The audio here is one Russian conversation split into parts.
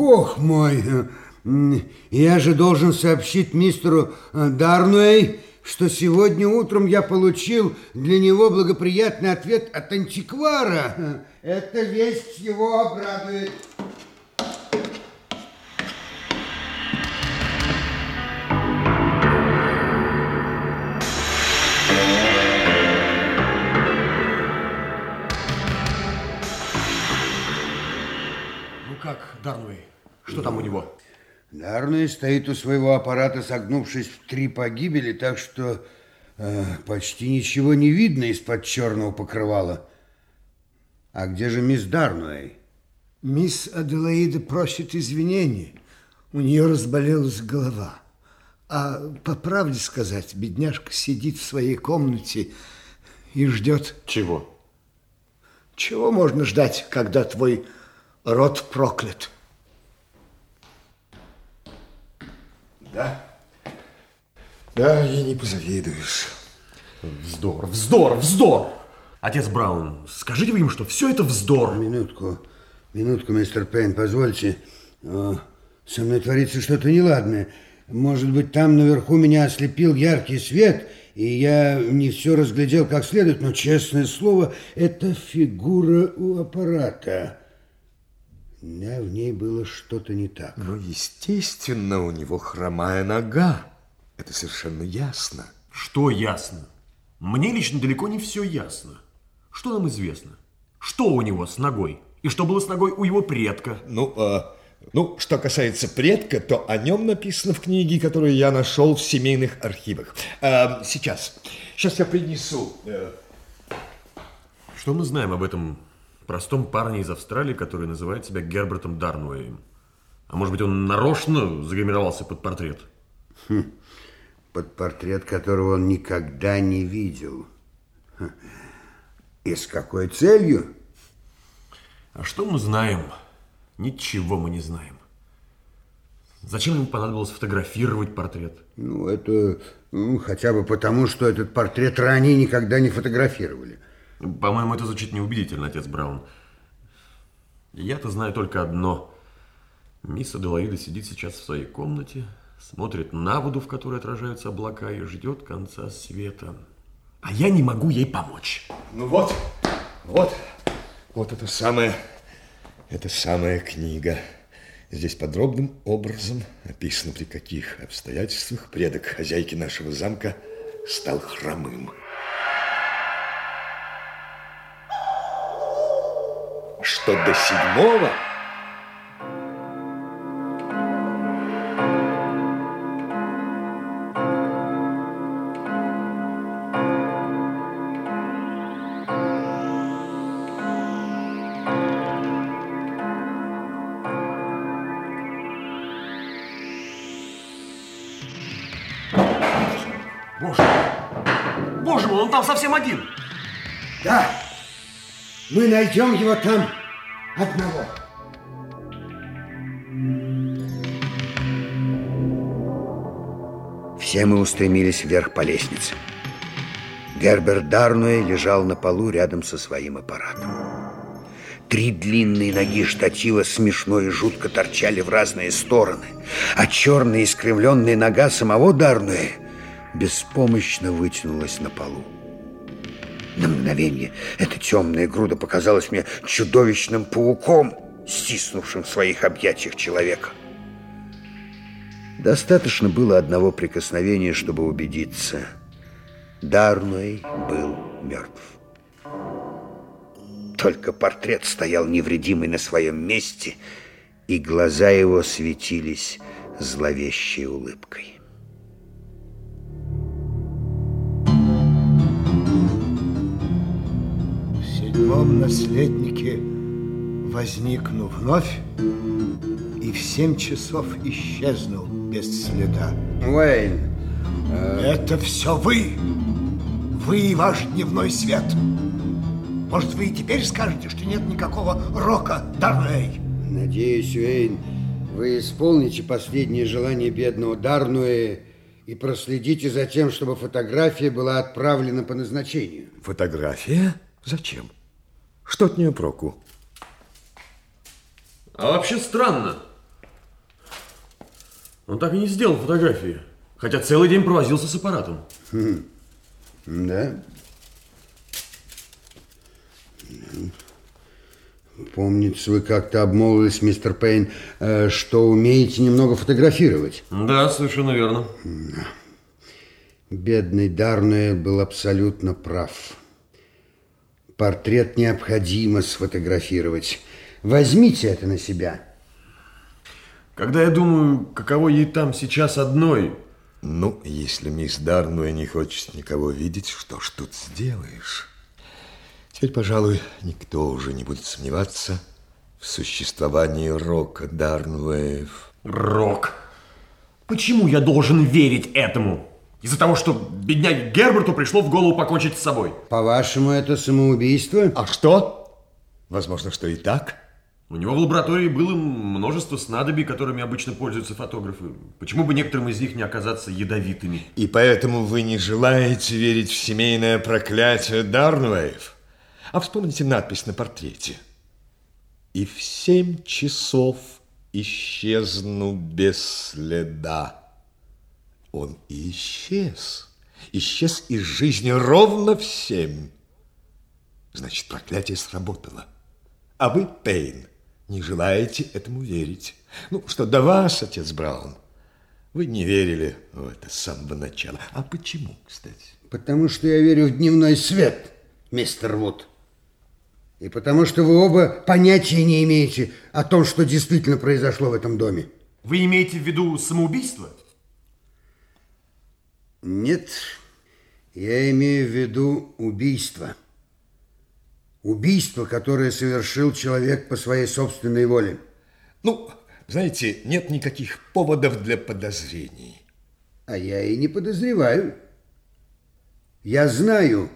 бог мой! Я же должен сообщить мистеру Дарнуэй, что сегодня утром я получил для него благоприятный ответ от антиквара. Эта весть его обрадует. Дарный стоит у своего аппарата, согнувшись в три погибели, так что э, почти ничего не видно из-под черного покрывала. А где же мисс Дарнуэй? Мисс Аделаида просит извинения. У нее разболелась голова. А по правде сказать, бедняжка сидит в своей комнате и ждет... Чего? Чего можно ждать, когда твой род проклят? Да? Да, и не позавидуешь. Вздор, вздор, вздор! Отец Браун, скажите вы им, что все это вздор. Минутку, минутку, мистер Пейн, позвольте. О, со мной творится что-то неладное. Может быть, там наверху меня ослепил яркий свет, и я не все разглядел как следует, но, честное слово, это фигура у аппарата. Да, в ней было что-то не так. Но, естественно, у него хромая нога. Это совершенно ясно. Что ясно? Мне лично далеко не все ясно. Что нам известно? Что у него с ногой? И что было с ногой у его предка? Ну, а, ну, что касается предка, то о нем написано в книге, которую я нашел в семейных архивах. А, сейчас. Сейчас я принесу. Э, Что мы знаем об этом простом парне из Австралии, который называет себя Гербертом Дарнуэем? А может быть, он нарочно загримировался под портрет? Под портрет, которого он никогда не видел. И с какой целью? А что мы знаем? Ничего мы не знаем. Зачем ему понадобилось фотографировать портрет? Ну, это ну, хотя бы потому, что этот портрет ранее никогда не фотографировали. По-моему, это звучит неубедительно, отец Браун. Я-то знаю только одно. Мисс Аделаида сидит сейчас в своей комнате, смотрит на воду, в которой отражаются облака, и ждет конца света. А я не могу ей помочь. Ну вот, вот, вот это самая, это самая книга. Здесь подробным образом описано, при каких обстоятельствах предок хозяйки нашего замка стал хромым. Что до седьмого... Боже. Боже мой, он там совсем один. Да, мы найдем его там одного. Все мы устремились вверх по лестнице. Герберт Дарнуэ лежал на полу рядом со своим аппаратом. Три длинные ноги штатива смешно и жутко торчали в разные стороны, а черная искривленная нога самого Дарнуэ беспомощно вытянулась на полу. На мгновение эта темная груда показалась мне чудовищным пауком, стиснувшим в своих объятиях человека. Достаточно было одного прикосновения, чтобы убедиться. Дарнуэй был мертв. Только портрет стоял невредимый на своем месте, и глаза его светились зловещей улыбкой. Седьмом наследнике возникну вновь и в семь часов исчезну без следа. Уэйн, Это все вы! Вы и ваш дневной свет! Может, вы и теперь скажете, что нет никакого рока, Дарней? надеюсь, Уэйн, вы исполните последнее желание бедного Дарнуэ и проследите за тем, чтобы фотография была отправлена по назначению. Фотография? Зачем? Что от нее проку? А вообще странно. Он так и не сделал фотографии, хотя целый день провозился с аппаратом. Хм. Да? Помнится, вы как-то обмолвились, мистер Пейн, э, что умеете немного фотографировать. Да, совершенно верно. Бедный Дарнуэлл был абсолютно прав. Портрет необходимо сфотографировать. Возьмите это на себя. Когда я думаю, каково ей там сейчас одной... Ну, если мисс Дарнуэ не хочет никого видеть, что ж тут сделаешь? Теперь, пожалуй, никто уже не будет сомневаться в существовании Рока Дарнуэев. Рок? Почему я должен верить этому? Из-за того, что бедняге Герберту пришло в голову покончить с собой. По-вашему, это самоубийство? А что? Возможно, что и так. У него в лаборатории было множество снадобий, которыми обычно пользуются фотографы. Почему бы некоторым из них не оказаться ядовитыми? И поэтому вы не желаете верить в семейное проклятие Дарнуэев? А вспомните надпись на портрете. И в семь часов исчезну без следа. Он и исчез. Исчез из жизни ровно в семь. Значит, проклятие сработало. А вы, Пейн, не желаете этому верить. Ну, что до вас, отец Браун, вы не верили в это с самого начала. А почему, кстати? Потому что я верю в дневной свет, мистер Вуд. И потому что вы оба понятия не имеете о том, что действительно произошло в этом доме. Вы имеете в виду самоубийство? Нет, я имею в виду убийство. Убийство, которое совершил человек по своей собственной воле. Ну, знаете, нет никаких поводов для подозрений. А я и не подозреваю. Я знаю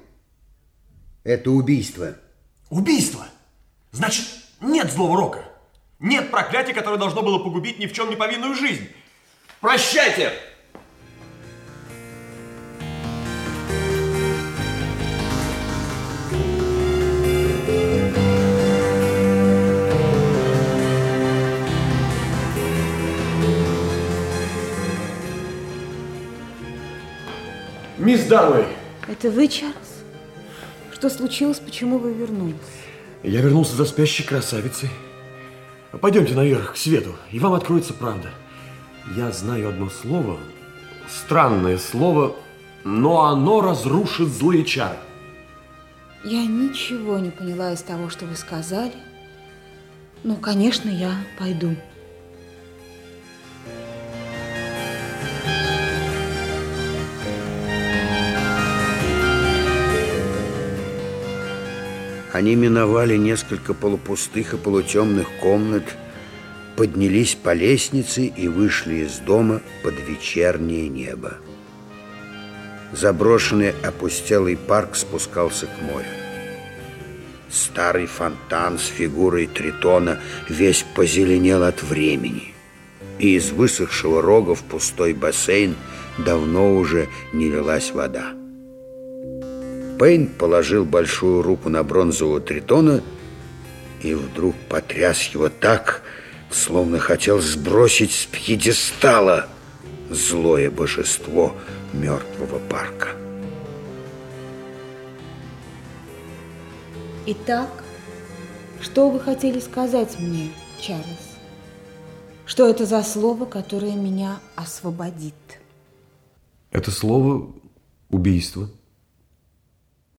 это убийство. Убийство? Значит, нет злого рока. Нет проклятия, которое должно было погубить ни в чем не повинную жизнь. Прощайте! Мисс Дарвей. Это вы, Чарльз? Что случилось? Почему вы вернулись? Я вернулся за спящей красавицей. Пойдемте наверх, к свету, и вам откроется правда. Я знаю одно слово, странное слово, но оно разрушит злые чары. Я ничего не поняла из того, что вы сказали. Ну, конечно, я пойду. Они миновали несколько полупустых и полутемных комнат, поднялись по лестнице и вышли из дома под вечернее небо. Заброшенный опустелый парк спускался к морю. Старый фонтан с фигурой тритона весь позеленел от времени, и из высохшего рога в пустой бассейн давно уже не лилась вода. Пейн положил большую руку на бронзового тритона и вдруг потряс его так, словно хотел сбросить с пьедестала злое божество мертвого парка. Итак, что вы хотели сказать мне, Чарльз? Что это за слово, которое меня освободит? Это слово убийство.